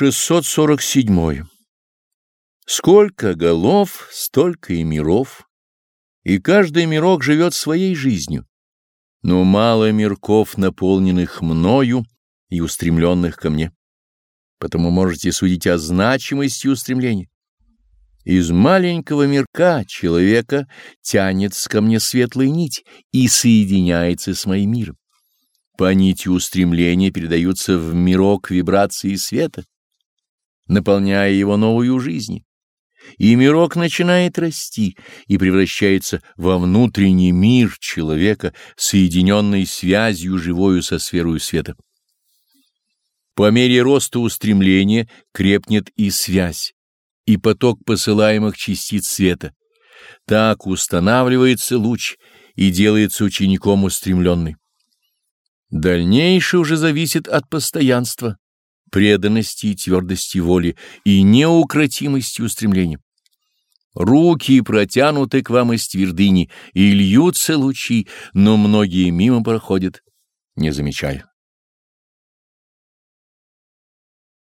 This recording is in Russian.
647. Сколько голов, столько и миров, и каждый мирок живет своей жизнью, но мало мирков, наполненных мною и устремленных ко мне. Потому можете судить о значимости устремления. Из маленького мирка человека тянется ко мне светлая нить и соединяется с моим миром. По нити устремления передаются в мирок вибрации света, наполняя его новую жизнь. И мирок начинает расти и превращается во внутренний мир человека, соединенный связью живою со сферой света. По мере роста устремления крепнет и связь, и поток посылаемых частиц света. Так устанавливается луч и делается учеником устремленный. Дальнейшее уже зависит от постоянства, преданности и твердости воли и неукротимости устремлений. Руки протянуты к вам из твердыни, и льются лучи, но многие мимо проходят, не замечая.